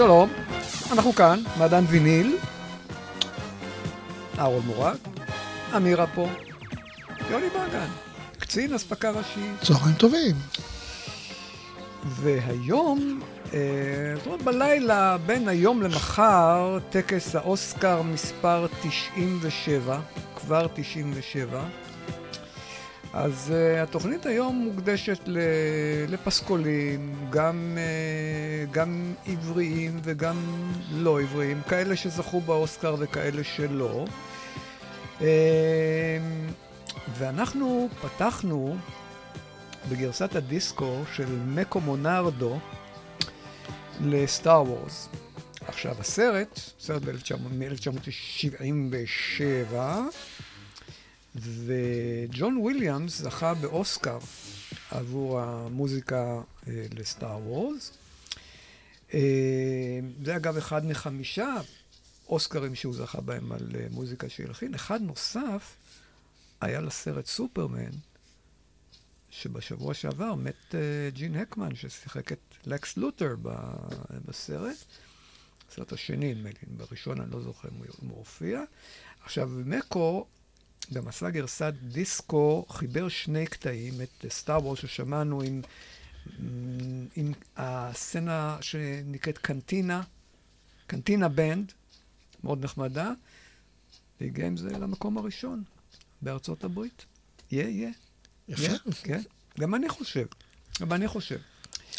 שלום, אנחנו כאן, מעדן ויניל, אהרון מורג, אמירה פה, יוני בגן, קצין אספקה ראשי. צהריים טובים. והיום, אה, זאת אומרת בלילה, בין היום למחר, טקס האוסקר מספר 97, כבר 97. אז uh, התוכנית היום מוקדשת לפסקולים, גם, uh, גם עבריים וגם לא עבריים, כאלה שזכו באוסקר וכאלה שלא. Uh, ואנחנו פתחנו בגרסת הדיסקו של מקו מונרדו לסטאר וורס. עכשיו, הסרט, סרט מ-1977, וג'ון וויליאמס זכה באוסקר עבור המוזיקה אה, לסטאר וורס. אה, זה אגב אחד מחמישה אוסקרים שהוא זכה בהם על אה, מוזיקה שהלחין. אחד נוסף היה לסרט סופרמן, שבשבוע שעבר מת אה, ג'ין הקמן, ששיחק את לקס לותר בסרט. הסרט השני, נדמה לי, בראשון אני לא זוכר אם הוא הופיע. עכשיו, מקו גם עשה גרסת דיסקו, חיבר שני קטעים, את סטאר וורס ששמענו עם, עם הסצנה שנקראת קנטינה, קנטינה בנד, מאוד נחמדה, והגיע עם זה למקום הראשון בארצות הברית. יהיה, יהיה. יפה. כן. גם אני חושב. גם אני חושב.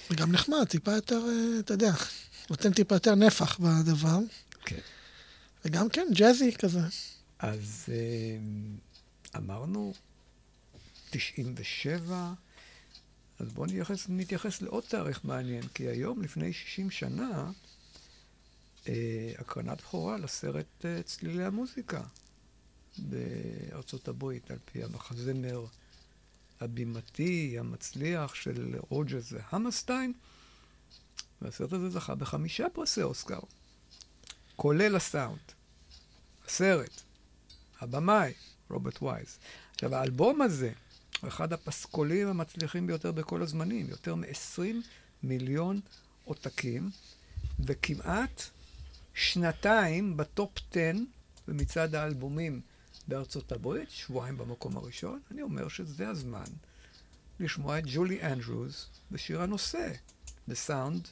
זה גם נחמד, טיפה יותר, אה, אתה יודע, נותן טיפה יותר נפח בדבר. כן. וגם כן, ג'אזי כזה. אז אה, אמרנו, 97, אז בואו נתייחס, נתייחס לעוד תאריך מעניין, כי היום, לפני 60 שנה, אה, הקרנת בכורה לסרט אה, צלילי המוזיקה בארצות הברית, על פי המחזמר הבימתי, המצליח של רוג'רס והמרסטיין, והסרט הזה זכה בחמישה פרסי אוסקר, כולל הסאונד, הסרט, הבמאי, רוברט וייס. עכשיו, האלבום הזה הוא אחד הפסקולים המצליחים ביותר בכל הזמנים, יותר מ-20 מיליון עותקים, וכמעט שנתיים בטופ 10 במצעד האלבומים בארצות הברית, שבועיים במקום הראשון. אני אומר שזה הזמן לשמוע את ג'ולי אנדרוס בשיר הנושא, The Sound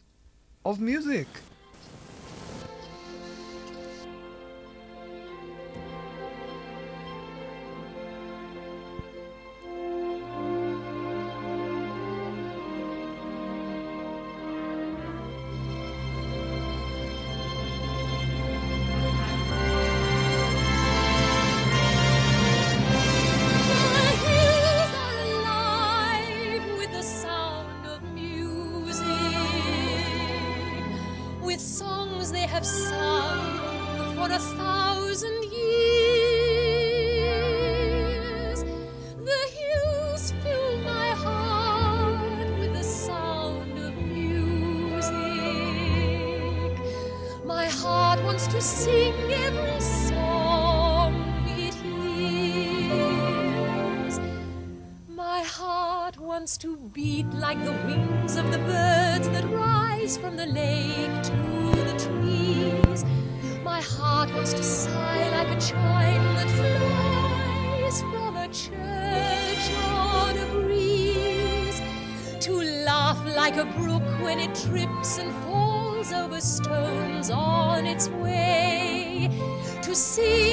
of Music. to see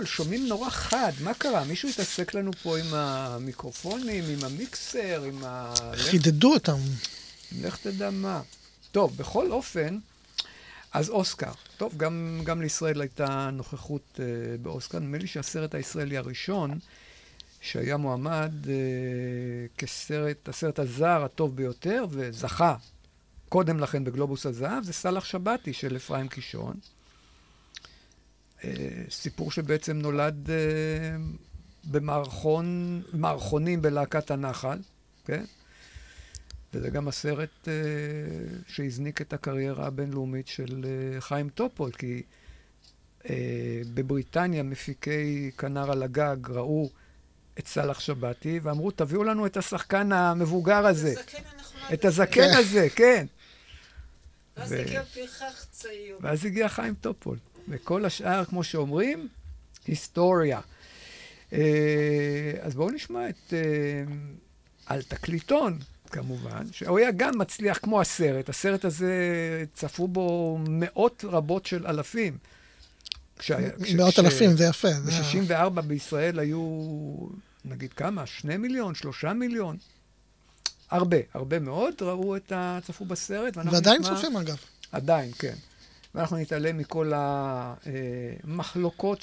הכל, שומעים נורא חד. מה קרה? מישהו התעסק לנו פה עם המיקרופונים, עם המיקסר, עם ה... חידדו אותם. לך תדע מה. טוב, בכל אופן, אז אוסקר. טוב, גם, גם לישראל הייתה נוכחות uh, באוסקר. נדמה לי שהסרט הישראלי הראשון שהיה מועמד uh, כסרט, הסרט הזר הטוב ביותר, וזכה קודם לכן בגלובוס הזהב, זה סאלח שבתי של אפרים קישון. Uh, סיפור שבעצם נולד uh, במערכון, מערכונים בלהקת הנחל, כן? וזה גם הסרט uh, שהזניק את הקריירה הבינלאומית של חיים טופול, כי בבריטניה מפיקי כנר על הגג ראו את סאלח שבתי ואמרו, תביאו לנו את השחקן המבוגר הזה. את הזקן הזה, כן. ואז הגיע פרחח צעיר. ואז הגיע חיים טופול. וכל השאר, כמו שאומרים, היסטוריה. אה, אז בואו נשמע את... אה, על תקליטון, כמובן, שהוא היה גם מצליח כמו הסרט. הסרט הזה, צפו בו מאות רבות של אלפים. מאות כש- אלפים, זה יפה. זה ה- ב-64 בישראל היו, נגיד כמה? שני מיליון? שלושה מיליון? הרבה, הרבה מאוד ראו את ה... צפו בסרט. ועדיין נשמע- צופים אגב. עדיין, כן. ואנחנו נתעלם מכל המחלוקות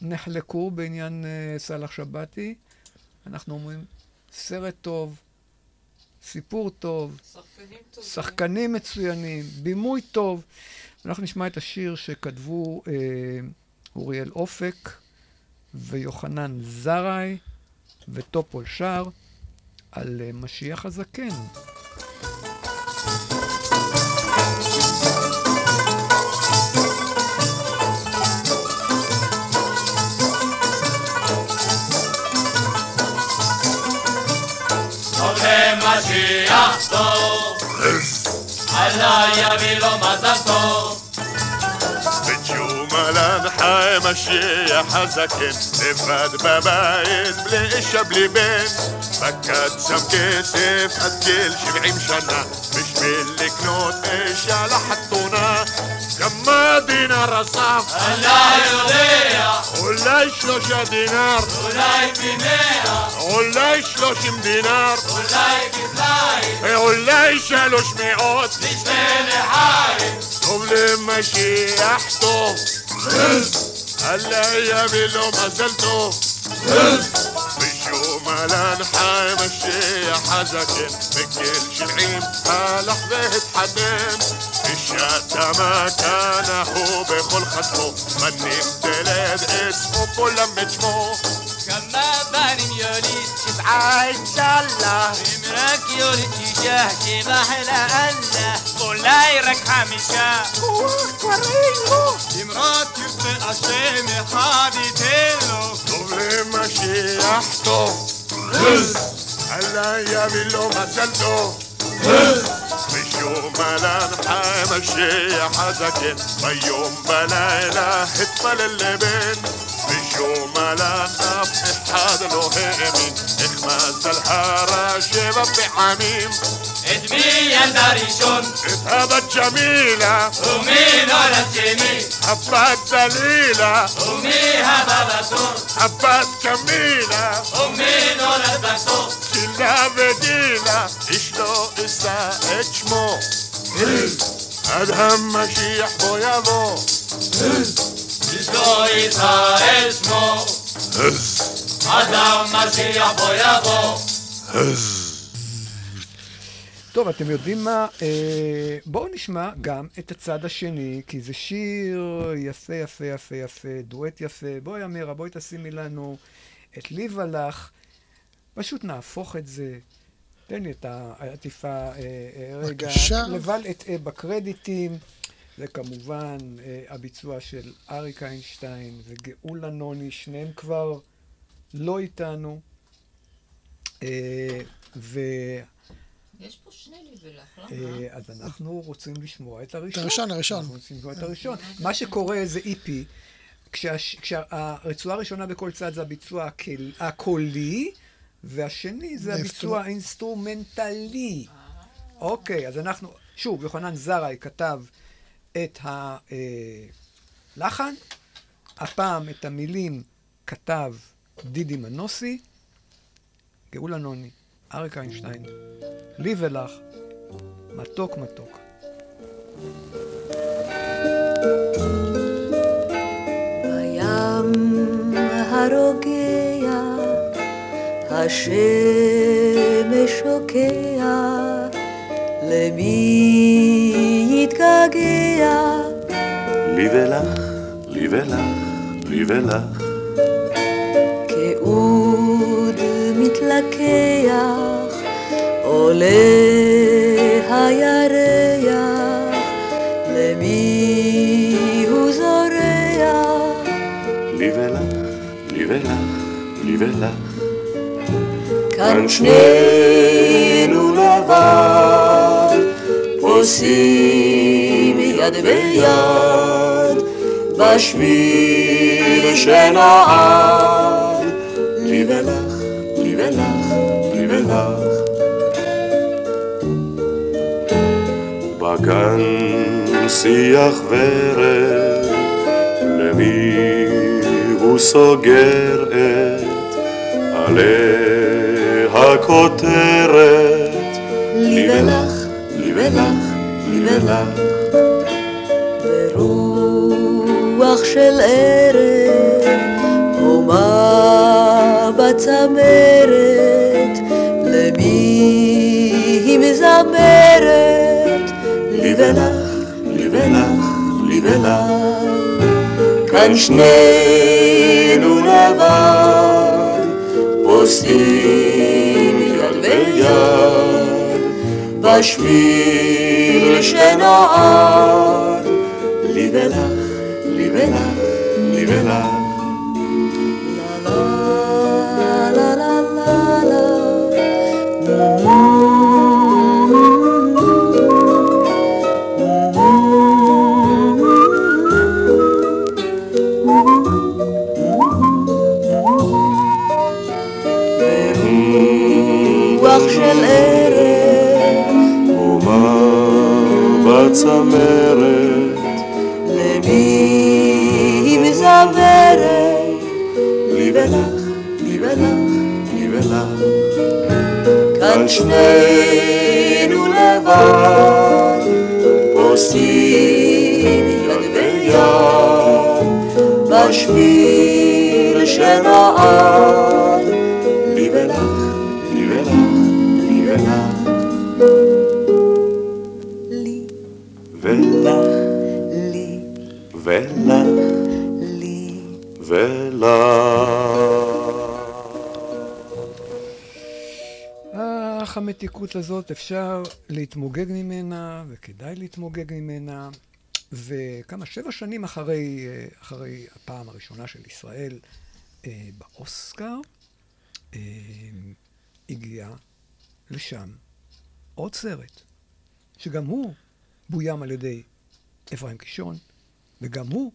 שנחלקו בעניין אה, סאלח שבתי. אנחנו אומרים, סרט טוב, סיפור טוב, שחקנים טובים. שחקנים מצוינים, בימוי טוב. אנחנו נשמע את השיר שכתבו אה, אוריאל אופק ויוחנן זרעי וטופול שר על אה, משיח הזקן. טוב, עלה יביא לו מזל טוב. בג'ומלן חי משיח הזקן, לבד בבית, בלי אישה בלי בן. פקד שם כסף עד גיל שבעים שנה, בשביל לקנות אישה לחתונה. כמה דינר אסף? עלה יודע, אולי שלושה דינר, אולי פי מאה, אולי שלושים דינר, אולי כפליים, אולי שלוש מאות. לשתי לחיים. טוב למשיח טוב, אללה יביא לו מזל טוב. בשום אלן חי משיח הזקן, בגיל שבעים הלך והתחתן. אישה מכנה הוא בכל חסמו, בנים תלד עצמו כולם את שמו. כמה בנים יוליד, שבעה אינשאללה, אם רק יוליד שישה, שבע לאללה, אולי רק חמישה. אם רק ירצה השם אחד ייתן לו. טוב למשיח טוב. אללה יביא לו מזל טוב. בשום אלן חי משיח הזקן, ביום בלילה התפלל לבן. בשום אלן אף אחד לא האמין, איך מזל הרע שבע פעמים. את מי ילדה ראשון, את הבת ג'מילה, ומי נולד שני, הבת דלילה, ומי הבא בתור, הבת קמילה. גילה וגילה, איש לא יישא את שמו. עד המשיח בוא יבוא. איש לא יישא את שמו, עד המשיח בוא יבוא. טוב, אתם יודעים מה? אה, בואו נשמע גם את הצד השני, כי זה שיר יפה, יפה, יפה, יפה, דואט יפה. בואי, אמירה, בואי תשימי לנו את לי ולך. פשוט נהפוך את זה. תן לי את העטיפה אה, אה, רגע. בבקשה. לבל אטעה בקרדיטים. זה כמובן אה, הביצוע של אריק איינשטיין וגאולה נוני, שניהם כבר לא איתנו. אה, ו... יש פה שני לי ולך, למה? אה, אז אנחנו רוצים לשמוע את הראשון. הראשון, הראשון. אנחנו רוצים לשמוע את הראשון. מה שקורה זה כשהש- כשהרצועה הראשונה בכל צד זה הביצוע הקולי, והשני זה הביצוע האינסטרומנטלי. אוקיי, אז אנחנו, שוב, יוחנן זרעי כתב את הלחן, הפעם את המילים כתב דידי מנוסי, גאולה נוני, אריק איינשטיין, לי ולך, מתוק מתוק. בים הרוגע, השמש שוקע, למי יתגעגע? לי ולך, לי ולך, לי ולך. כאוד מתלקח, עולה הירח, למי הוא זורח? לי ולך, לי ולך, לי ולך. כאן שנינו לבד, פוסעים יד ביד, בשביל שנעד. לי ולך, לי ולך, לי ולך. בגן שיח ורד, למי הוא סוגר את עלי הכותרת? לי ולך, לי ולך, לי ולך. של ערב, הומה בצמרת, למי היא מזמרת? לי ולך, לי ולך, לי ולך. כאן שנינו לבד, פוסעים Bei Spiel steh. בצמרת, למי היא מזמרת? לי ולך, לי ולך, לי ולך. כאן שנינו לבד, פוסעים יד ביד, בשביל שנועד, המתיקות הזאת, אפשר להתמוגג ממנה, וכדאי להתמוגג ממנה. וכמה, שבע שנים אחרי, אה, אחרי הפעם הראשונה של ישראל אה, באוסקר, אה, הגיע לשם עוד סרט, שגם הוא בוים על ידי אפרים קישון, וגם הוא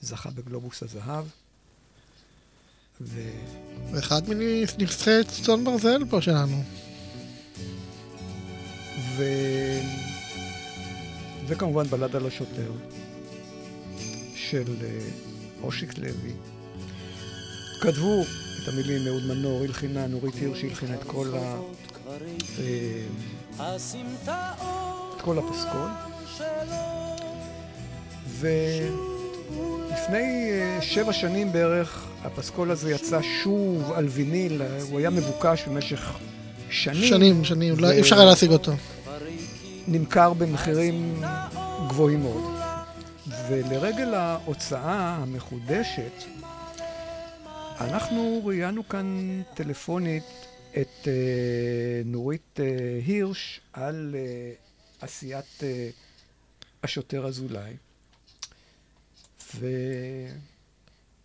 זכה בגלובוס הזהב. ו... ואחד מנבחי צאן ברזל פה שלנו. ו... וכמובן בלד על השוטר של אה, אושיק לוי. כתבו את המילים אהוד מנור, הלחינה, נורית הירש הלחינה את כל ה... אה, את כל הפסקול. ולפני אה, שבע שנים בערך הפסקול הזה יצא שוב על ויניל, הוא היה מבוקש במשך שנים. שנים, שנים, לא- אפשר היה להשיג אותו. נמכר במחירים גבוהים מאוד. ולרגל ההוצאה המחודשת, אנחנו ראיינו כאן טלפונית את אה, נורית אה, הירש על אה, עשיית אה, השוטר אזולאי. ואתה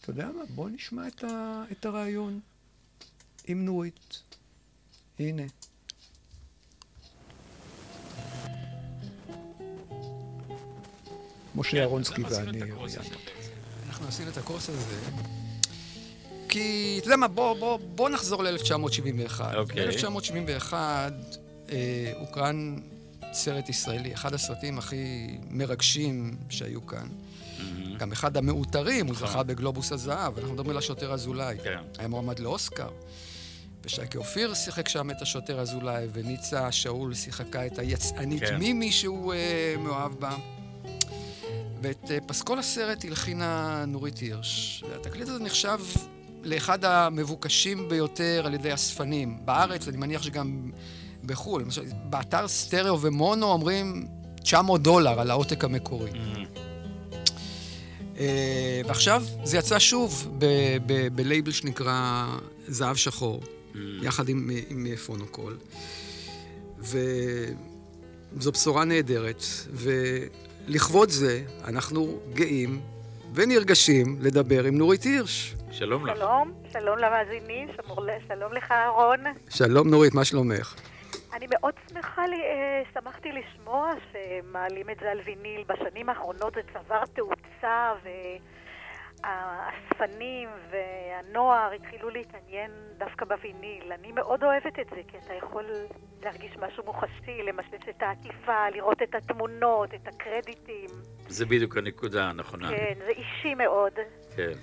יודע מה? בוא נשמע את, ה... את הרעיון עם נורית. הנה. משה אהרונסקי ואני. אנחנו עשינו את הקורס הזה, כי, אתה יודע מה, בוא, בוא, בוא נחזור ל-1971. אוקיי. ב-1971 אה, הוקרן סרט ישראלי, אחד הסרטים הכי מרגשים שהיו כאן. גם אחד המעוטרים, הוא נכון. זכה בגלובוס הזהב, אנחנו מדברים על השוטר אזולאי. כן. היה מועמד לאוסקר. ושייקי אופיר שיחק שם את השוטר אזולאי, וניצה שאול שיחקה את היצאנית כן. מימי שהוא אה, מאוהב בה. ואת אה, פסקול הסרט הלחינה נורית הירש. והתקליט הזה נחשב לאחד המבוקשים ביותר על ידי אספנים. בארץ, אני מניח שגם בחו"ל. למשל, באתר סטריאו ומונו אומרים 900 דולר על העותק המקורי. אה, ועכשיו זה יצא שוב ב- ב- בלייבל שנקרא זהב שחור, יחד עם, עם פונוקול. וזו בשורה נהדרת, ולכבוד זה אנחנו גאים ונרגשים לדבר עם נורית הירש. שלום לך. שלום, שלום למאזינים, שלום לך אהרון. שלום נורית, מה שלומך? אני מאוד שמחה, לי, אה, שמחתי לשמוע שמעלים את זה על ויניל. בשנים האחרונות זה צבר תאוצה והאספנים והנוער התחילו להתעניין דווקא בוויניל. אני מאוד אוהבת את זה, כי אתה יכול להרגיש משהו מוחשי, למשש את העטיפה, לראות את התמונות, את הקרדיטים. זה בדיוק הנקודה הנכונה. כן, זה אישי מאוד. כן.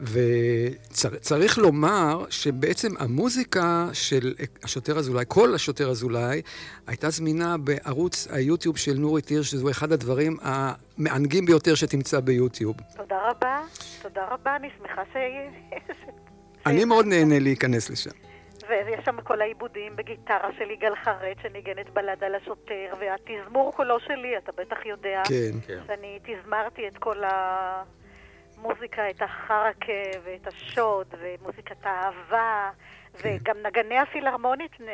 וצריך לומר שבעצם המוזיקה של השוטר אזולאי, כל השוטר אזולאי, הייתה זמינה בערוץ היוטיוב של נורית הירש, שזהו אחד הדברים המענגים ביותר שתמצא ביוטיוב. תודה רבה, תודה רבה, אני שמחה ש... אני מאוד נהנה להיכנס לשם. ויש שם כל העיבודים בגיטרה של יגאל חרד, שניגנת בלד על השוטר, והתזמור כולו שלי, אתה בטח יודע. כן. כן. שאני תזמרתי את כל המוזיקה, את החרקה ואת השוד, ומוזיקת האהבה, וגם נגני הפילהרמונית, נ-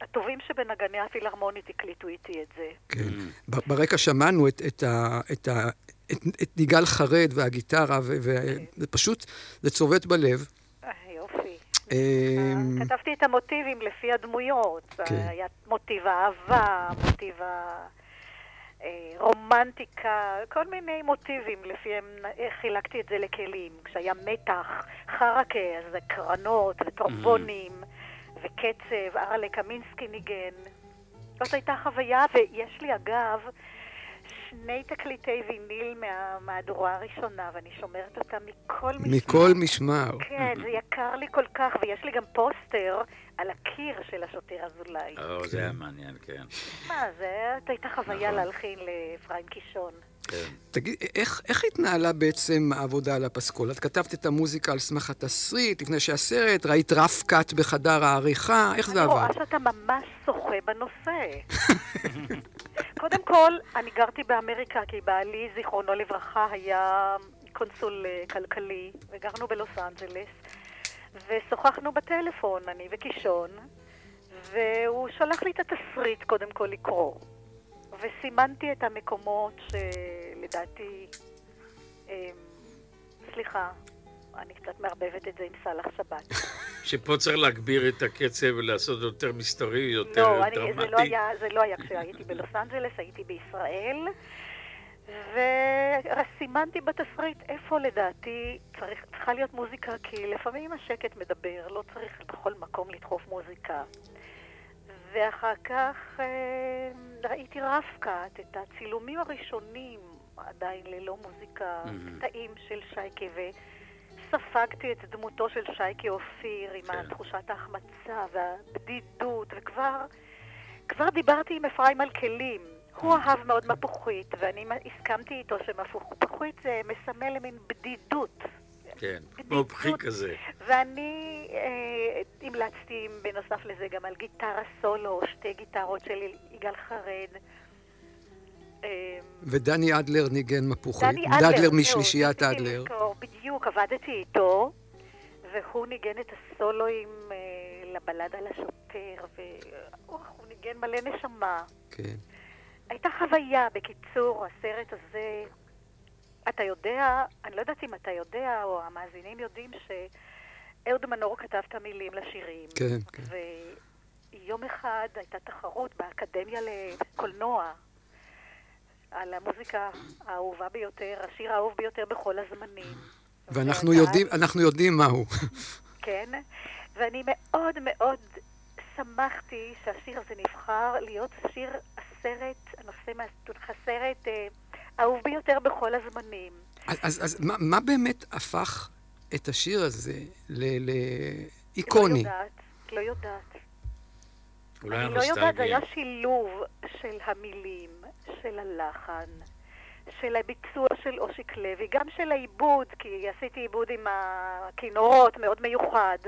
הטובים שבנגני הפילהרמונית הקליטו איתי את זה. כן. ב- ברקע שמענו את, את, ה, את, ה, את, את ניגל חרד והגיטרה, ו- וזה פשוט, זה צובט בלב. אה, יופי. אמ, כתבתי את המוטיבים לפי הדמויות. כן. היה מוטיב האהבה, מוטיב הרומנטיקה, כל מיני מוטיבים, לפיהם אה, חילקתי את זה לכלים. כשהיה מתח, חרקה, אז זה קרנות וטרומבונים וקצב, ארלה קמינסקי ניגן. זאת הייתה חוויה, ויש לי אגב שני תקליטי ויניל מהמהדורה הראשונה, ואני שומרת אותם מכל משמר. מכל משמר. כן, זה יקר לי כל כך, ויש לי גם פוסטר על הקיר של השוטר אזולאי. או, זה היה מעניין, כן. מה, זה הייתה חוויה נכון. להלחין לאפרים קישון. תגיד, איך, איך התנהלה בעצם העבודה על הפסקול? את כתבת את המוזיקה על סמך התסריט, לפני שהסרט, ראית רף קאט בחדר העריכה, איך זה אני רואה עבד? שאתה ממש שוחה בנושא. קודם כל, אני גרתי באמריקה, כי בעלי, זיכרונו לברכה, היה קונסול אה, כלכלי, וגרנו בלוס אנג'לס, ושוחחנו בטלפון, אני וקישון, והוא שלח לי את התסריט קודם כל לקרוא. וסימנתי את המקומות שלדעתי... אמ, סליחה, אני קצת מערבבת את זה עם סאלח שבת. שפה צריך להגביר את הקצב ולעשות יותר מסתורי, יותר לא, אני, דרמטי. זה, לא היה, זה לא היה כשהייתי בלוס אנג'לס, הייתי בישראל, וסימנתי בתסריט איפה לדעתי צריך, צריכה להיות מוזיקה, כי לפעמים השקט מדבר, לא צריך בכל מקום לדחוף מוזיקה. ואחר כך אה, ראיתי רפקת, את הצילומים הראשונים, עדיין ללא מוזיקה. קטעים של שייקה, וספגתי את דמותו של שייקה אופיר עם תחושת ההחמצה והבדידות, וכבר כבר דיברתי עם אפרים על כלים. הוא אהב מאוד מפוחית, ואני הסכמתי איתו שמפוחית זה מסמל למין בדידות. כן, כמו פחי כזה. ואני אה, המלצתי בנוסף לזה גם על גיטרה סולו, שתי גיטרות של יגאל חרד. אה, ודני אדלר ניגן מפוחית. דני אדלר, אדלר זהו, משלישיית אדלר. לזכור, בדיוק, עבדתי איתו, והוא ניגן את הסולואים אה, לבלד על השוטר, והוא ניגן מלא נשמה. כן. הייתה חוויה, בקיצור, הסרט הזה, אתה יודע, אני לא יודעת אם אתה יודע, או המאזינים יודעים שאהוד מנור כתב את המילים לשירים. כן, כן. ויום אחד הייתה תחרות באקדמיה לקולנוע על המוזיקה האהובה ביותר, השיר האהוב ביותר בכל הזמנים. ואנחנו יודעים, אנחנו יודעים מהו. כן, ואני מאוד מאוד שמחתי שהשיר הזה נבחר להיות שיר הסרט, הנושא מהסרט אה, האהוב ביותר בכל הזמנים. אז, אז, אז מה, מה באמת הפך את השיר הזה ל- לאיקוני? לא יודעת, לא יודעת. אולי אני לא יודעת, זה. היה שילוב של המילים, של הלחן, של הביצוע של אושיק לוי, גם של העיבוד, כי עשיתי עיבוד עם הכינורות, מאוד מיוחד.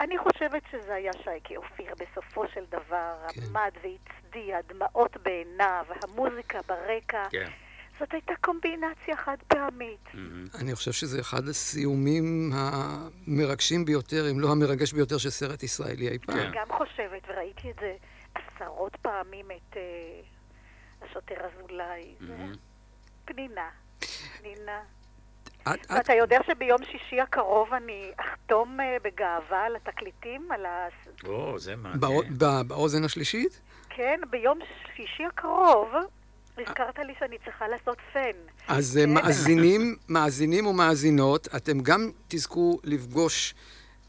אני חושבת שזה היה שייקי אופיר בסופו של דבר, עמד והצדיע, דמעות בעיניו, המוזיקה ברקע. כן. זאת הייתה קומבינציה חד פעמית. אני חושב שזה אחד הסיומים המרגשים ביותר, אם לא המרגש ביותר של סרט ישראלי אי פעם. אני גם חושבת, וראיתי את זה עשרות פעמים, את אה, השוטר אזולאי. זה פנינה. פנינה. את, את, ואתה יודע שביום שישי הקרוב אני אחתום אה, בגאווה על התקליטים, על ה... או, זה מעניין. באו- בא- באוזן השלישית? כן, ביום שישי הקרוב הזכרת לי שאני צריכה לעשות פן. אז אה, מאזינים, מאזינים ומאזינות, אתם גם תזכו לפגוש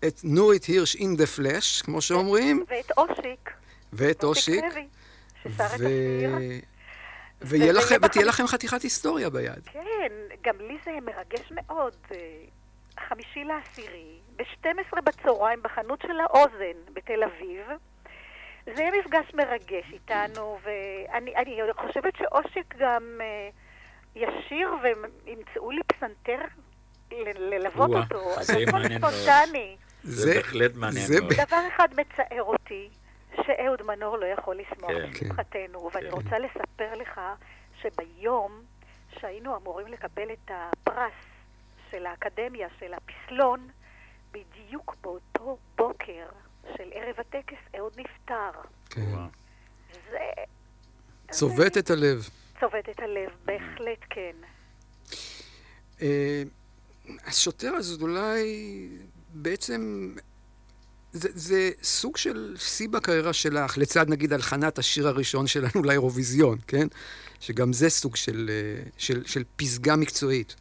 את נורית הירש in the flash, כמו שאומרים, ואת אושיק. ואת אושיק, לוי, ששר את. השיר. ויהיה לכם, ותהיה לכם חתיכת היסטוריה ביד. כן, גם לי זה מרגש מאוד. אה, חמישי לעשירי, ב-12 בצהריים בחנות של האוזן בתל אביב. זה יהיה מפגש מרגש איתנו, ואני אני חושבת שאושיק גם אה, ישיר וימצאו לי פסנתר ל- ללוות אותו. זה מעניין מאוד. זה בהחלט מעניין זה מאוד. דבר אחד מצער אותי, שאהוד מנור לא יכול לשמוח כן. בשמחתנו, ואני כן. רוצה לספר לך שביום שהיינו אמורים לקבל את הפרס של האקדמיה, של הפסלון, בדיוק באותו בוקר של ערב הטקס אהוד נפטר. כן. זה צובט את הלב. צובט את הלב, בהחלט כן. אה, השוטר אז אולי בעצם זה, זה סוג של שיא בקריירה שלך, לצד נגיד הלחנת השיר הראשון שלנו לאירוויזיון, כן? שגם זה סוג של, אה, של, של פסגה מקצועית.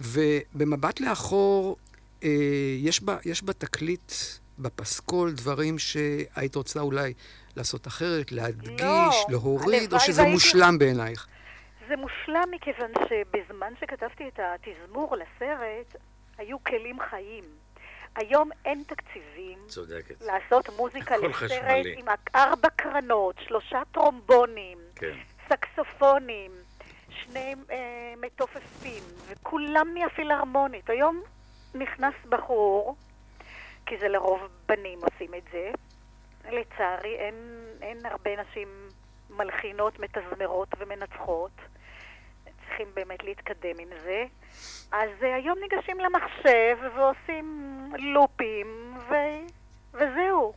ובמבט לאחור, אה, יש, בה, יש בתקליט, בפסקול, דברים שהיית רוצה אולי לעשות אחרת, להדגיש, לא, להוריד, או שזה והייתי- מושלם בעינייך? זה מושלם מכיוון שבזמן שכתבתי את התזמור לסרט, היו כלים חיים. היום אין תקציבים צודקת. לעשות מוזיקה לסרט. עם ארבע קרנות, שלושה טרומבונים, כן. סקסופונים, שני אה, מתופפים, וכולם מהפילהרמונית. היום נכנס בחור, כי זה לרוב בנים עושים את זה. לצערי אין, אין הרבה נשים מלחינות, מתזמרות ומנצחות. צריכים באמת להתקדם עם זה. אז אה, היום ניגשים למחשב ועושים לופים, ו... וזהו.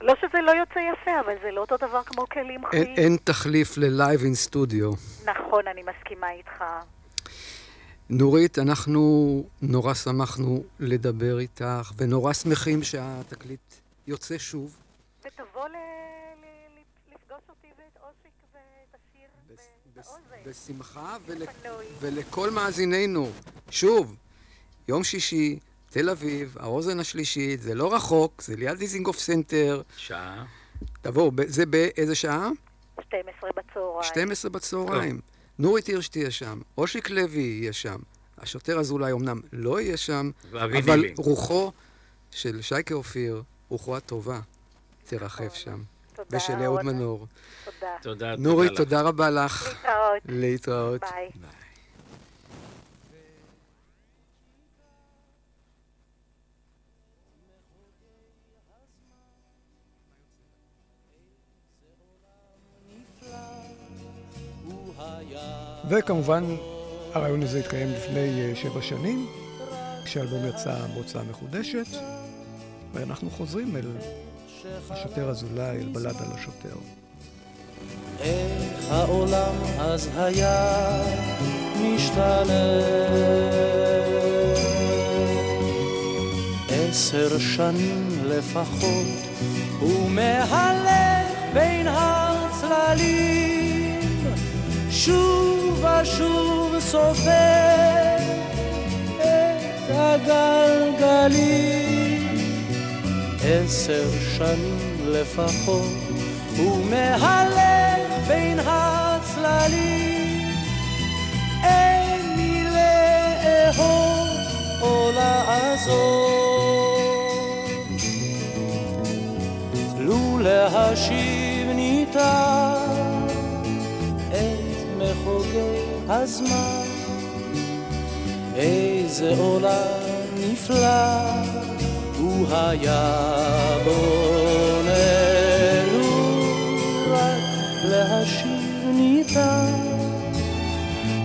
לא שזה לא יוצא יפה, אבל זה לא אותו דבר כמו כלים אין, חיים. אין תחליף ללייב אין סטודיו. נכון, אני מסכימה איתך. נורית, אנחנו נורא שמחנו לדבר איתך, ונורא שמחים שהתקליט יוצא שוב. ותבוא. ל... ל- לפגוש אותי ואת אושיק ואת השיר באוזן. בשמחה, ול... ולכל מאזיננו, שוב, יום שישי, תל אביב, האוזן השלישית, זה לא רחוק, זה ליד דיזינגוף סנטר. שעה? תבואו, ב- זה באיזה שעה? 12 בצהריים. 12 בצהריים. נורית הירש תהיה שם, אושיק לוי יהיה שם. השוטר אזולאי אמנם לא יהיה שם, אבל. רוחו של שייקה אופיר, רוחו הטובה, תרחף שם. תודה, ושל אהוד. מנור. תודה. תודה, נורית, לך. תודה רבה לך. להתראות. להתראות. ביי. וכמובן, הרעיון הזה התקיים לפני אה, שבע שנים, כשהאלבום יצא בהוצאה מחודשת, ואנחנו חוזרים אל השוטר אזולאי, אל בלד על השוטר. איך העולם אז היה משתנה. עשר שנים לפחות, הוא מהלך בין הצללים, שוב ושוב סופר את הגלגלים. עשר שנים לפחות, הוא בין הצללים, אין מי לאהוב או לעזור. לו להשיב ניתן את מחוגי הזמן, איזה עולם נפלא היה בונה לו רק להשיב ניתן.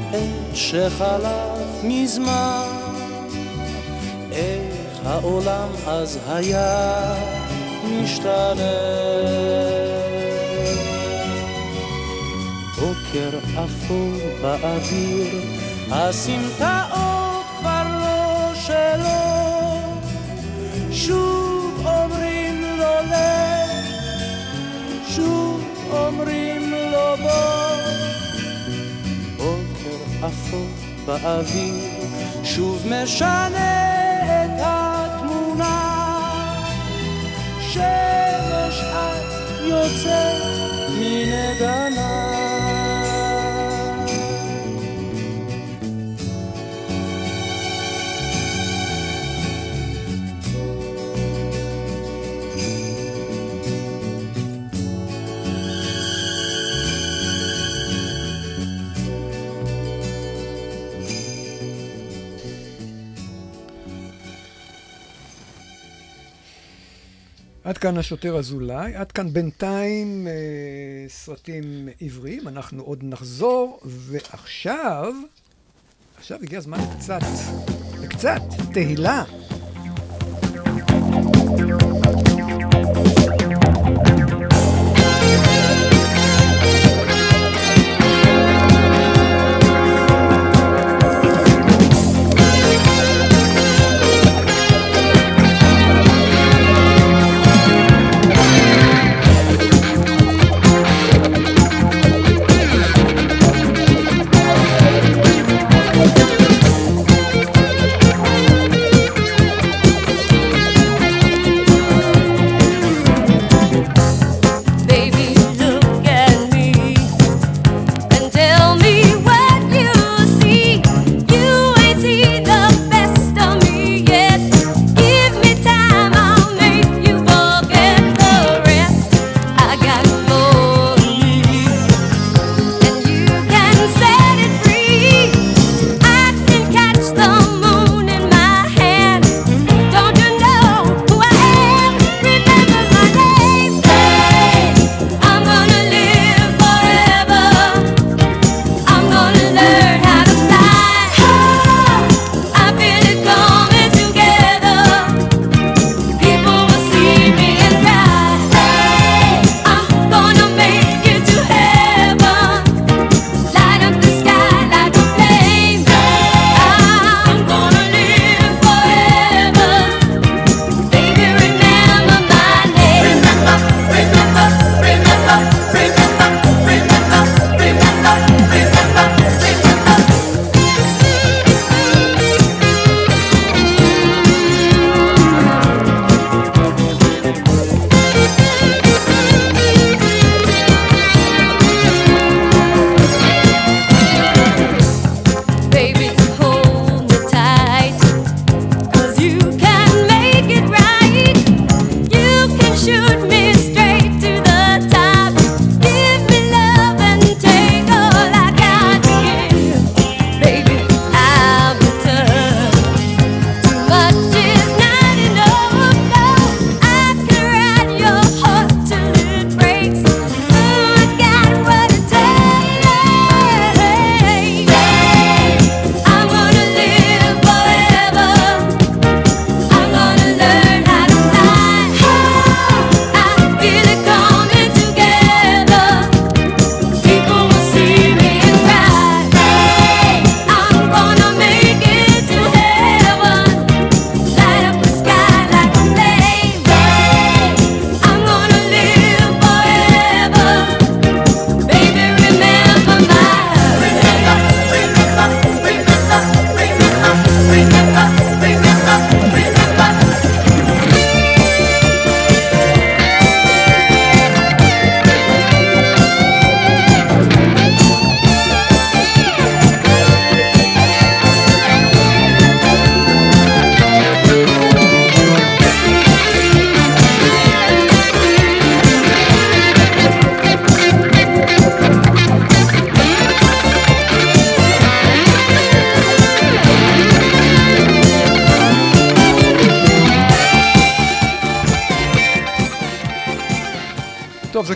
את שחלף מזמן איך העולם אז היה משתנה. בוקר אפור באוויר הסמטאות שוב אומרים לו לך, שוב אומרים לו בוא. בוקר אפור באוויר, שוב משנה את התמונה. שמש את יוצאת מן עדנה. כאן השוטר אזולאי, עד כאן בינתיים אה, סרטים עבריים, אנחנו עוד נחזור, ועכשיו, עכשיו הגיע הזמן לקצת, לקצת תהילה.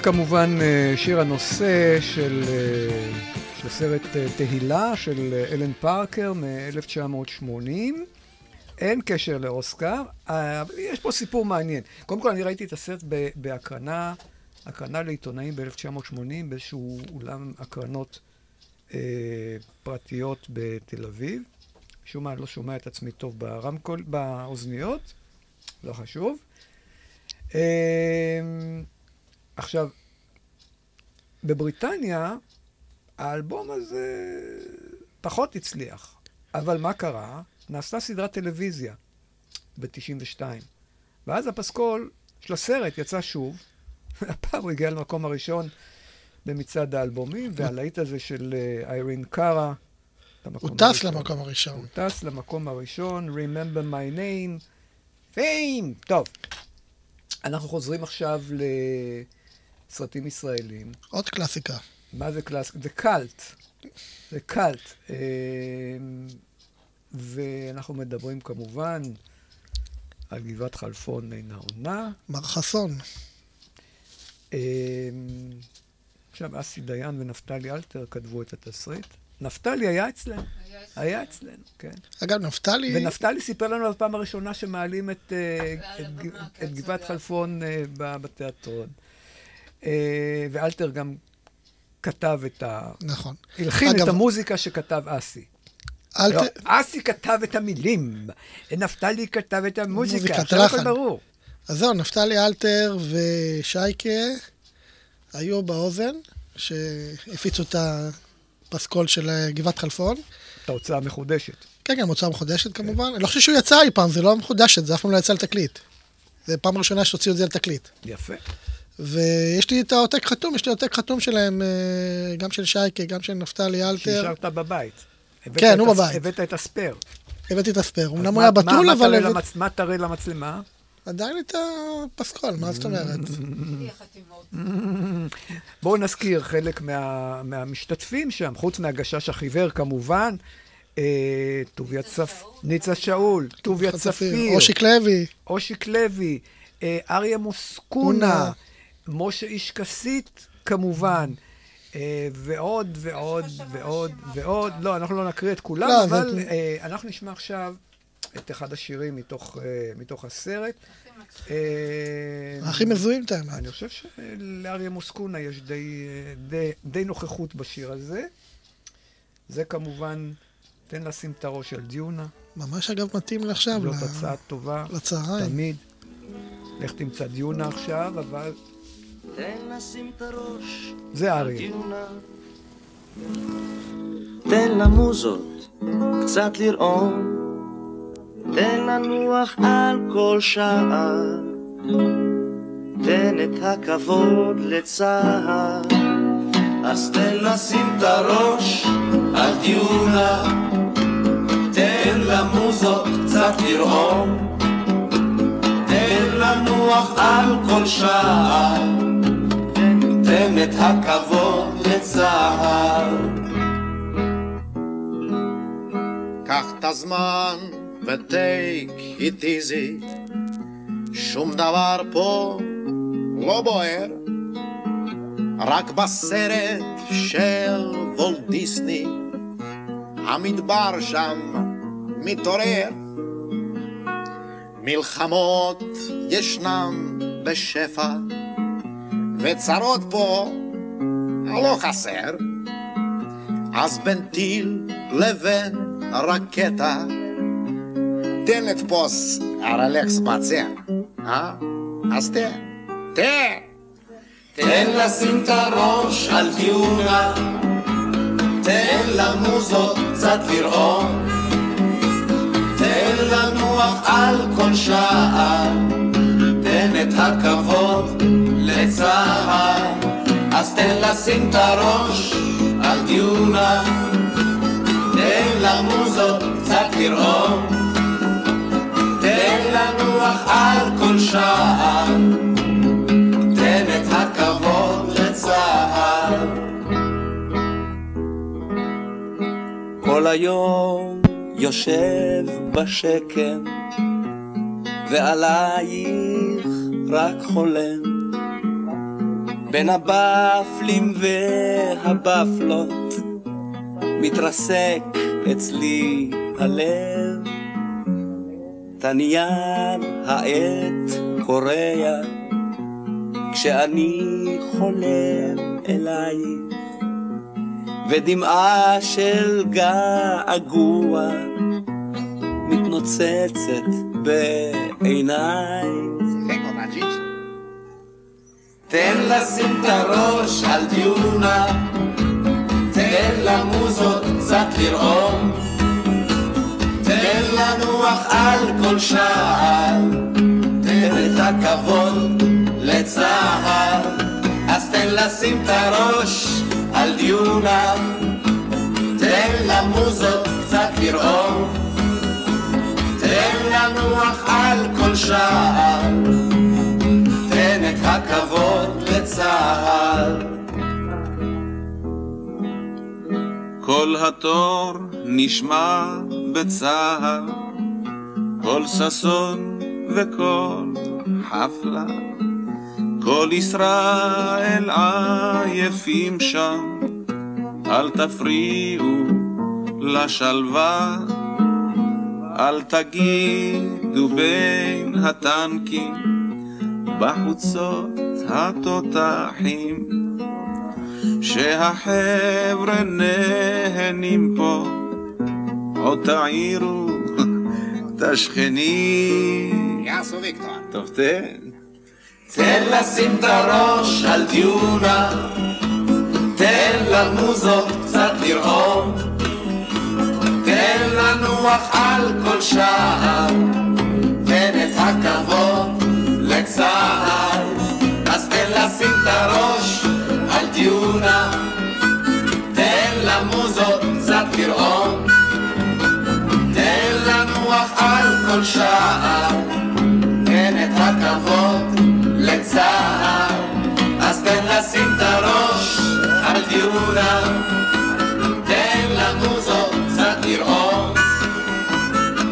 כמובן אה, שיר הנושא של, אה, של הסרט אה, תהילה של אלן פארקר מ-1980. אין קשר לאוסקר, אבל יש פה סיפור מעניין. קודם כל, אני ראיתי את הסרט בהקרנה, הקרנה לעיתונאים ב-1980, באיזשהו אולם הקרנות אה, פרטיות בתל אביב. משום מה, אני לא שומע את עצמי טוב ברמקול, באוזניות, לא חשוב. אה, עכשיו, בבריטניה האלבום הזה פחות הצליח, אבל מה קרה? נעשתה סדרת טלוויזיה ב-92, ואז הפסקול של הסרט יצא שוב, הפעם הוא הגיע למקום הראשון במצעד האלבומים, והלהיט הזה של אה, איירין קארה, הוא טס. למקום הראשון. הוא טס למקום הראשון, Remember My Name, Fame. טוב, אנחנו חוזרים עכשיו לסרטים ישראלים. עוד קלאסיקה. מה זה קלאסיקה? זה קאלט. זה קאלט. אה, ואנחנו מדברים כמובן על גבעת חלפון אינה עונה. מר חסון. אמ, עכשיו, אסי דיין ונפתלי אלתר כתבו את התסריט. נפתלי היה אצלנו. היה אצלנו, כן. אגב, נפתלי... ונפתלי סיפר לנו על הפעם הראשונה שמעלים את, אה, את, את גבעת חלפון אה, ב- בתיאטרון. אה, ואלתר גם כתב את ה... נכון. הלחין את אגב- המוזיקה שכתב אסי. אלתר- לא, אסי כתב את המילים, נפתלי כתב את המוזיקה, עכשיו הכל. ברור. אז זהו, נפתלי אלתר ושייקה היו באוזן, שהפיצו את הפסקול של אה, גבעת חלפון. את ההוצאה המחודשת. כן, כן, הוצאה מחודשת כמובן. אני לא חושב שהוא יצא אי פעם, זה לא מחודשת, זה אף פעם לא יצא לתקליט. זה פעם ראשונה שהוציאו את זה לתקליט. יפה. ויש לי את העותק חתום, יש לי עותק חתום שלהם, אה, גם של שייקה, גם של נפתלי אלתר. שהשארת בבית. כן, את הוא בבית. הבאת את הספייר. הבאתי את הספייר. אמנם הוא היה בתול, אבל... מה תראה למצלמה? עדיין את הפסקול, מה זאת אומרת? בואו נזכיר חלק מה, מהמשתתפים שם, חוץ מהגשש החיוור כמובן, אה, טוביה צפ... ניצה שאול, טוביה צפיר, אושיק לוי. אושיק לוי, אה, אריה מוסקונה, משה איש כסית כמובן, אה, ועוד ועוד ועוד ועוד, לא, אנחנו לא נקריא את כולם, לא, אבל זה- אה, אנחנו נשמע עכשיו את אחד השירים מתוך, אה, מתוך הסרט. הכי מזוהים את האמת. אני חושב שלאריה מוסקונה יש די, די, די נוכחות בשיר הזה. זה כמובן, תן לשים את הראש על דיונה. ממש אגב מתאים לעכשיו. זאת ל- הצעה טובה. לצהריים. תמיד. לך תמצא דיונה עכשיו, אבל תן לשים את הראש זה אריה. תן למוזות קצת לרעום, תן לנוח על כל שעה, תן את הכבוד לצהר, אז תן לשים את הראש על דיונה, תן למוזות קצת לרעום, תן לנוח על כל שעה. את הכבוד לצהר. קח את הזמן ו-take it easy, שום דבר פה לא בוער, רק בסרט של וולט דיסני, המדבר שם מתעורר. מלחמות ישנם בשפע, וצרות פה לא חסר. אז בין טיל לבין רקטה, תן לתפוס הרלקס בצר, אה? אז תן, תן. תן לשים את הראש על דיונה, תן למוזות קצת לרעום, תן לנוח על כל שעה, תן את הכבוד לצהר, אז תן לשים את הראש על דיונה, תן למוזות קצת לרעום, תן לנוח על כל לצהר. כל היום יושב בשקם, ועלייך רק חולם. בין הבפלים והבפלות, מתרסק אצלי הלב. תניאן העט קורע כשאני חולם אלייך, ודמעה של געגוע מתנוצצת בעיניי. תן לשים את הראש על דיונה, תן למוזות קצת לרעום, תן לנוח על כל שער, תן את הכבוד לצהר, אז תן לשים את הראש על דיונה, תן למוזות קצת לרעום, תן לנוח על כל שער, הכבוד לצהר. כל התור נשמע בצהר, כל ששון וכל חפלה, כל ישראל עייפים שם, אל תפריעו לשלווה, אל תגידו בין הטנקים, בחוצות התותחים, שהחבר'ה נהנים פה, עוד תעירו את השכנים. יאסו ויקטור. טוב, תן. תן לשים את הראש על דיונה, תן למוזות קצת לרעום, תן לנוח על כל שער, על כל שער, תן את הכבוד לצה"ל, אז תן לשים את הראש על דיונה, תן למוזות קצת לרעום,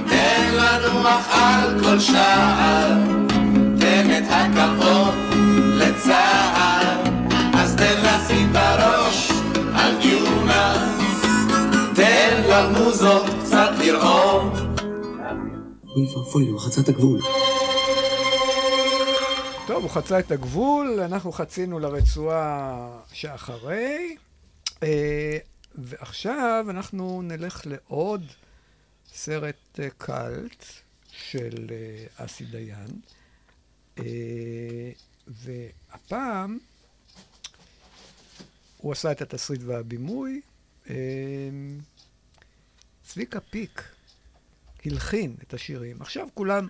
תן לנוח על כל שער, אוי ואבוי, הוא חצה את הגבול. טוב, הוא חצה את הגבול, אנחנו חצינו לרצועה שאחרי, אה, ועכשיו אנחנו נלך לעוד סרט אה, קאלט של אה, אסי דיין, והפעם הוא עשה את התסריט והבימוי. צביקה פיק הלחין את השירים. עכשיו כולם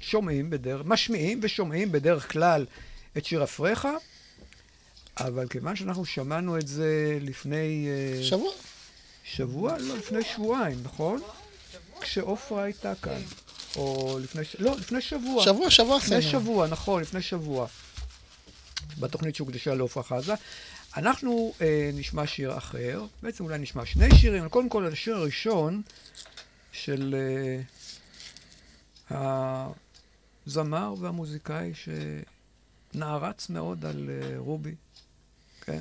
שומעים בדרך, משמיעים ושומעים בדרך כלל את שיר אפריך, אבל כיוון שאנחנו שמענו את זה לפני... אה, שבוע. שבוע? לא, לפני שבועיים, נכון? כשעופרה הייתה כאן. או לפני... לא, לפני שבוע. שבוע, שבוע לפני עשינו. שבוע, נכון, לפני שבוע. בתוכנית שהוקדשה לעופרה חזה. אנחנו אה, נשמע שיר אחר, בעצם אולי נשמע שני שירים, אבל קודם כל השיר הראשון של אה, הזמר והמוזיקאי שנערץ מאוד על אה, רובי, כן?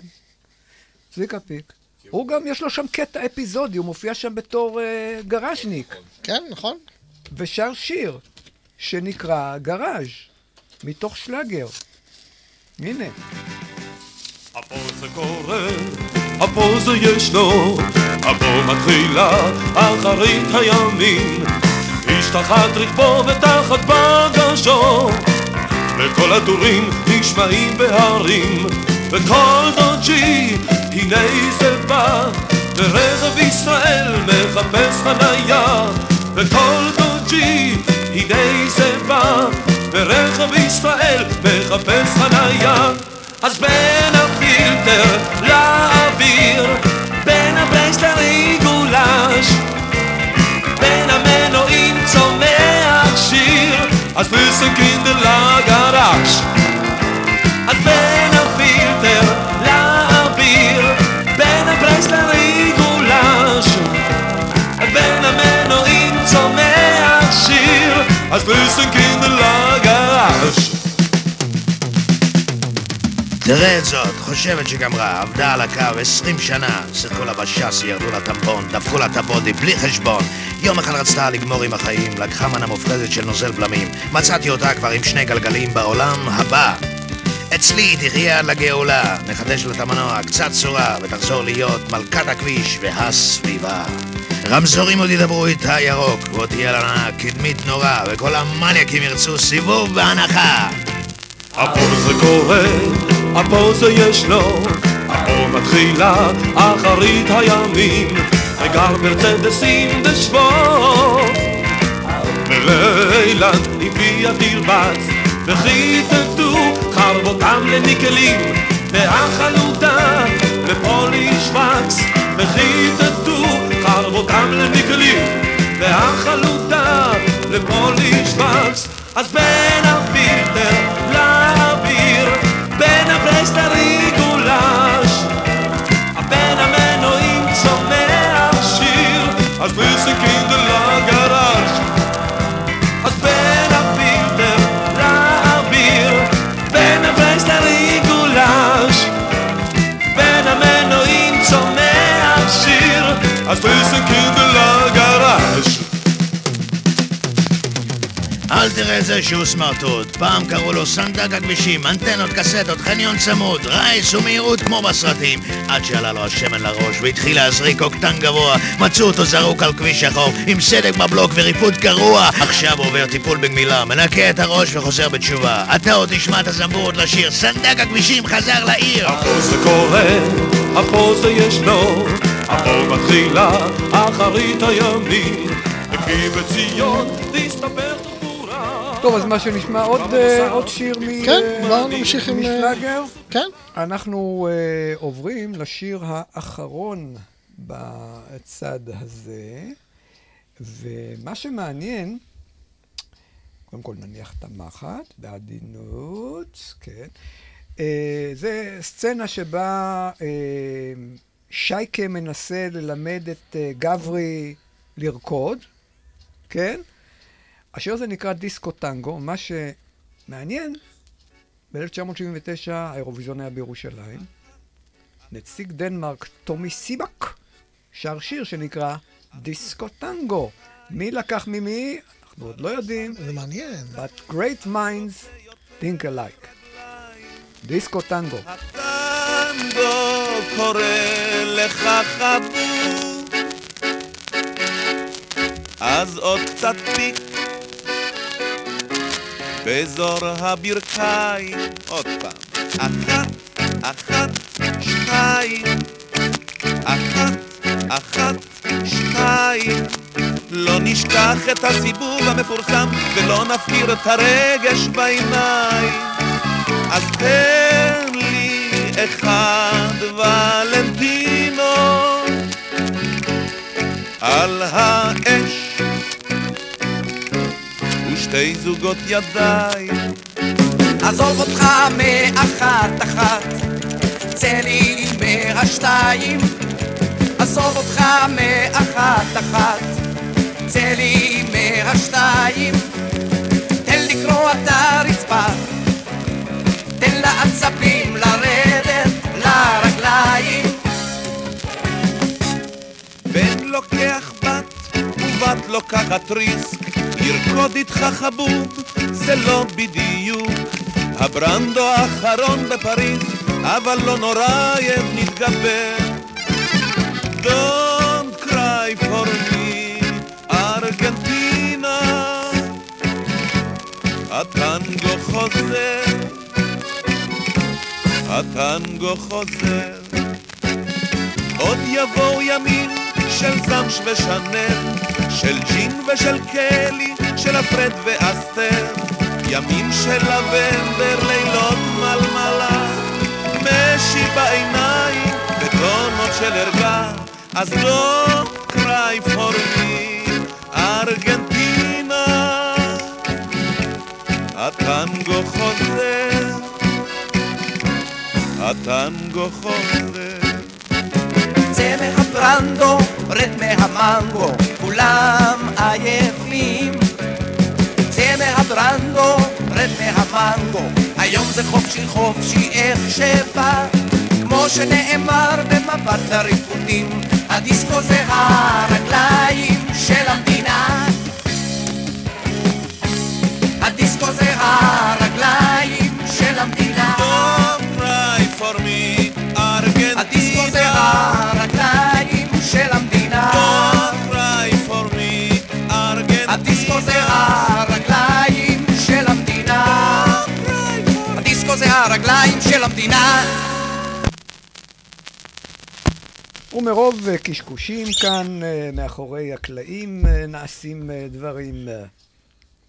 צביקה פיק. הוא גם, יש לו שם קטע אפיזודי, הוא מופיע שם בתור גראז'ניק. כן, נכון. ושר שיר שנקרא גראז', מתוך שלאגר. הנה. הפה זה קורה, הפה זה ישנו, הפה מתחילה אחרית הימים. איש תחת רכבו ותחת פגשו, וכל הטורים נשמעים בהרים, וכל דודג'י, הנה זה בא, ורכב ישראל מחפש חניה, וכל דודג'י, הנה זה בא, ורכב ישראל מחפש חניה. אז בין הפילטר לאוויר, בין הברייסלרי גולש, בין המנועים צומח שיר, אז listen kindle לגרש. אז בין הפילטר לאוויר, בין הברייסלרי גולש, בין המנועים צומח שיר, אז listen kindle לגרש. תראה את זאת, חושבת שגמרה, עבדה על הקו 20 שנה, שיחקו לה בשאסי, ירדו לה טמבון, דפקו לה את הבודי בלי חשבון. יום אחד רצתה לגמור עם החיים, לקחה מנה מופרזת של נוזל בלמים. מצאתי אותה כבר עם שני גלגלים בעולם הבא. אצלי תחיה עד לגאולה, נחדש לה את המנוע, קצת צורה, ותחזור להיות מלכת הכביש והסביבה. רמזורים עוד ידברו איתה ירוק, ועוד תהיה לה קדמית נורא, וכל המניאקים ירצו סיבוב בהנחה. הפה זה קורה, הפה זה ישנו, הפה מתחילה אחרית הימים, וגר מרצדסים בשבו. בלילה עם פי התרבץ, וחיטטו חרבותם לניקלים, והחלודה לפוליש וקס, וחיטטו חרבותם לניקלים, והחלודה לפוליש וקס. אז בין הפילטר als drüßen Kinderler Garage. אל תראה איזה שהוא סמרטוט, פעם קראו לו סנדק הכבישים, אנטנות, קסטות, חניון צמוד, רייס ומהירות כמו בסרטים, עד שעלה לו השמן לראש והתחיל להזריק אוקטן גבוה, מצאו אותו זרוק על כביש שחור, עם סדק בבלוק וריפוד גרוע, עכשיו הוא עובר טיפול בגמילה, מנקה את הראש וחוזר בתשובה, אתה עוד תשמע את הזמבורות לשיר, סנדק הכבישים חזר לעיר! פה זה קורה, פה זה ישנו, פה מתחילה אחרית הימים, וכי בציון תסתבר טוב, אז מה שנשמע עוד, אה, עוד שיר מ... כן, בואו נמשיך עם... אה. כן. אנחנו אה, עוברים לשיר האחרון בצד הזה, ומה שמעניין, קודם כל נניח את המחט בעדינות, כן. אה, זה סצנה שבה אה, שייקה מנסה ללמד את אה, גברי לרקוד, כן? השיר הזה נקרא דיסקו טנגו, מה שמעניין, ב-1979 האירוויזיון היה בירושלים. נציג דנמרק, טומי סיבק, שר שיר שנקרא דיסקו טנגו. מי לקח ממי? אנחנו עוד לא יודעים. זה מעניין. But great minds think alike. דיסקו טנגו. טנגו קורא לך חבוב. אז עוד קצת פיק. באזור הברכיים. עוד פעם. אחת, אחת, שתיים. אחת, אחת, שתיים. לא נשכח את הסיבוב המפורסם ולא נפקיר את הרגש בעיניים אז תן לי אחד ולנטינו על האש ושתי זוגות ידיים עזוב אותך מאחת אחת, צא לי מהשתיים. עזוב אותך מאחת אחת, צא לי מהשתיים. תן לקרוע את הרצפה, לוקחת ריסק ירקוד איתך חבוב זה לא בדיוק הברנדו האחרון בפריז אבל לא נורא יד נתגבר Don't cry for me ארגנטינה הטנגו חוזר הטנגו חוזר. עוד יבואו ימים של זמש ושנל, של ג'ין ושל קלי, של הפרד ואסתר, ימים של לבנדר, לילות מלמלה, משי בעיניים, וטונות של ערגה, אז לא for me, ארגנטינה, הטנגו חוזר, הטנגו חוזר. צא מהברנדו, רד מהמנגו, כולם עייפים. צא מהברנדו, רד מהמנגו, היום זה חופשי חופשי איך שבא. כמו שנאמר במבט הריקודים, הדיסקו זה הרגליים של המדינה. המדינה. ומרוב אה, קשקושים כאן, אה, מאחורי הקלעים, אה, נעשים דברים...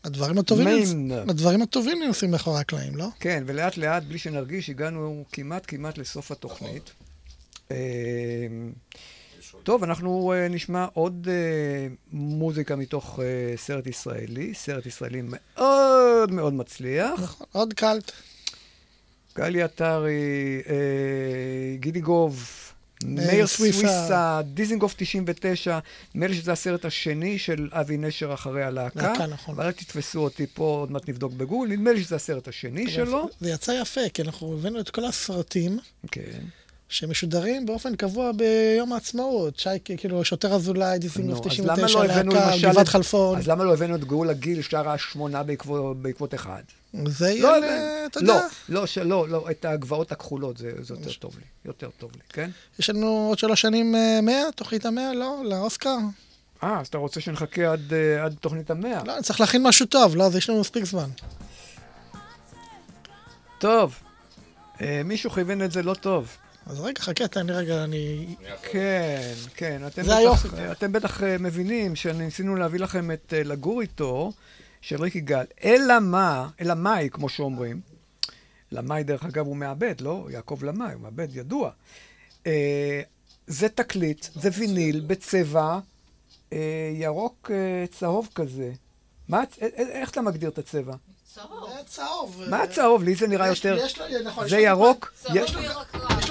הדברים הטובים, מים. הדברים הטובים נעשים מאחורי הקלעים, לא? כן, ולאט לאט, בלי שנרגיש, הגענו כמעט כמעט לסוף התוכנית. אה, טוב, אנחנו נשמע עוד מוזיקה מתוך סרט ישראלי, סרט ישראלי מאוד מאוד מצליח. נכון, עוד קלט. גלי עטרי, אה, גידי גוב, מאיר סוויסה. דיזינגוף 99, נדמה לי שזה הסרט השני של אבי נשר אחרי הלהקה. להקה, נכון. אבל אל תתפסו אותי פה, עוד מעט נבדוק בגוגל, נדמה לי שזה הסרט השני שלו. זה יצא יפה, כי אנחנו הבאנו את כל הסרטים. כן. שמשודרים באופן קבוע ביום העצמאות. שייקה, כאילו, שוטר אזולאי, דיסינגוף נו, אז למה 99, לא להקה. גבעת חלפון. אז למה לא הבאנו את גאולה גיל, שרה שמונה בעקבות, אחד? זה יהיה, לא, הבאנו. אתה יודע. לא, לא, לא, לא, את הגבעות הכחולות, זה, זה יותר טוב לי, יותר טוב לי, כן? יש לנו עוד שלוש שנים אה, 100, תוכנית המאה, לא? לאוסקר? אה, אז אתה רוצה שנחכה עד, אה, עד תוכנית המאה. לא, צריך להכין משהו טוב, לא, אז יש לנו מספיק זמן. טוב, אה, מישהו כיוון את זה לא טוב. אז רגע, חכה, תן לי רגע, אני... כן, כן. אתם זה בטח, היופי. אתם בטח אה, מבינים שניסינו להביא לכם את אה, לגור איתו של ריק יגאל. אלא מה, אלא מאי, כמו שאומרים. למאי, דרך אגב, הוא מעבד, לא? יעקב למאי, הוא מעבד ידוע. אה, זה תקליט, זה ויניל בצבע אה, ירוק אה, צהוב כזה. מה, איך אתה מגדיר את הצבע? צהוב. צהוב. מה הצהוב? לי זה נראה יותר... יש לו- נכון, זה ירוק? יש לו-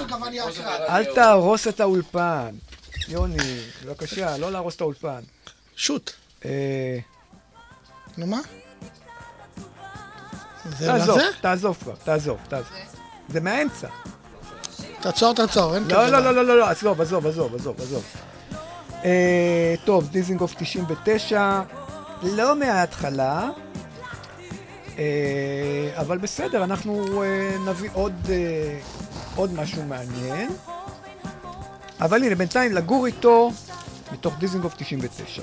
גוון ירקרק. אל תהרוס את האולפן. יוני, בבקשה, לא להרוס את האולפן. שוט. אה, נו מה? זה תעזוב? תעזוב כבר, תעזוב, תעזוב. זה מהאמצע. תעצור, תעצור, אין לא, כזה לא. לא, לא, לא, לא, עזוב, עזוב, עזוב, עזוב, עזוב. אה, טוב, דיזינגוף 99, לא מההתחלה, אה, אבל בסדר, אנחנו אה, נביא עוד, אה, עוד משהו מעניין. אבל הנה, בינתיים לגור איתו, מתוך דיזינגוף 99.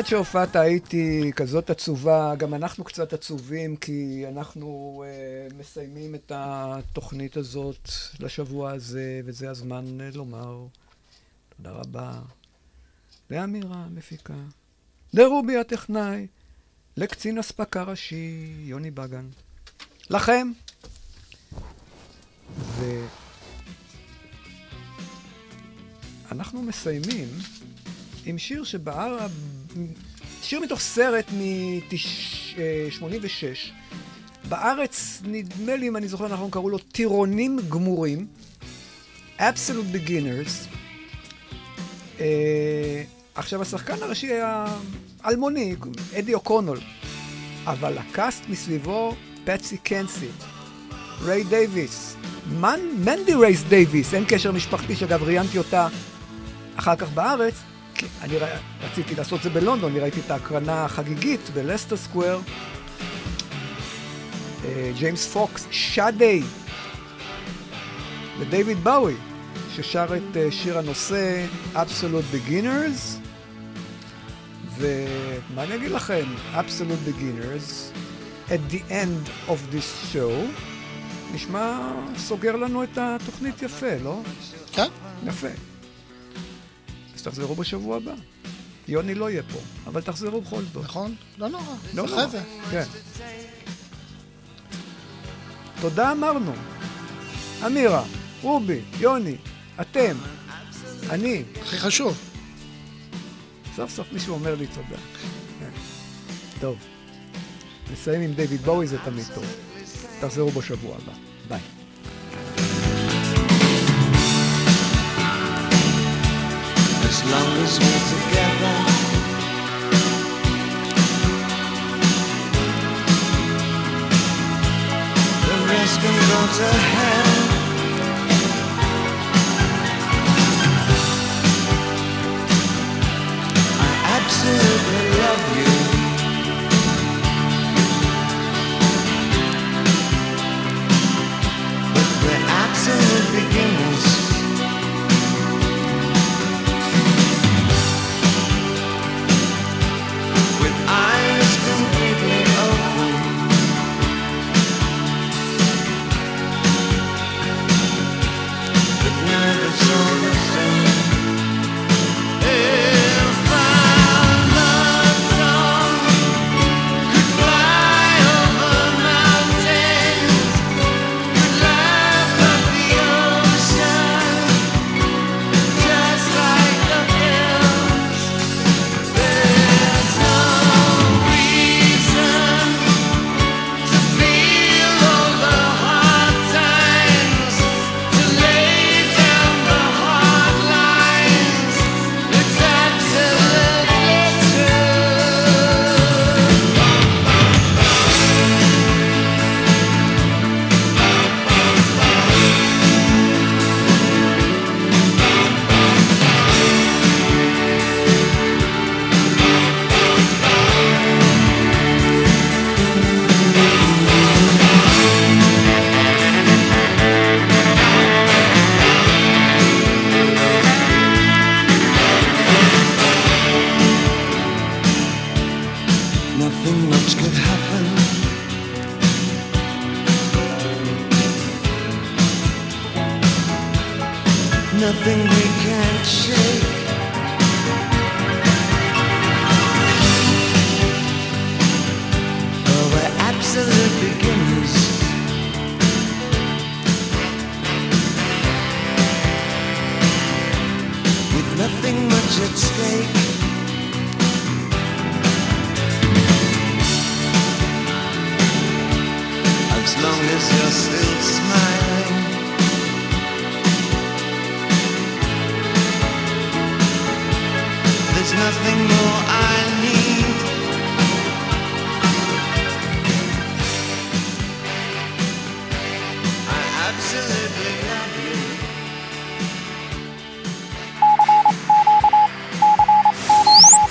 עד שהופעת הייתי כזאת עצובה, גם אנחנו קצת עצובים, כי אנחנו uh, מסיימים את התוכנית הזאת לשבוע הזה, וזה הזמן uh, לומר תודה רבה לאמירה המפיקה, לרובי הטכנאי, לקצין אספקה ראשי, יוני בגן, לכם. ואנחנו מסיימים עם שיר שבער... שיר מתוך סרט מ-86, בארץ, נדמה לי, אם אני זוכר נכון, קראו לו טירונים גמורים, Absolute Beginners. אה, עכשיו, השחקן הראשי היה אלמוני, אדי אוקונול, אבל הקאסט מסביבו, פטסי קנסי, ריי דייוויס, מנ, מנדי רייס דייוויס, אין קשר משפחתי, שאגב ראיינתי אותה אחר כך בארץ, כי אני ר... רציתי לעשות את זה בלונדון, אני ראיתי את ההקרנה החגיגית ב Leicester Square. אה, ג'יימס פוקס, שאדי, ודייוויד באוי, ששר את אה, שיר הנושא Absolute Beginners, ומה אני אגיד לכם? Absolute Beginners, at the end of this show, נשמע סוגר לנו את התוכנית יפה, לא? כן. יפה. אז תחזרו בשבוע הבא. יוני לא יהיה פה, אבל תחזרו בכל זאת. נכון, לא נורא. לא נורא. זה. כן. תודה אמרנו. אמירה, רובי, יוני, אתם, אני. הכי חשוב. סוף סוף מישהו אומר לי תודה. כן. טוב. נסיים עם דיוויד בואי, זה תמיד טוב. תחזרו בשבוע הבא. ביי. Long as we're together. The rest can go to hell. I absolutely love you. But we're absolute beginners.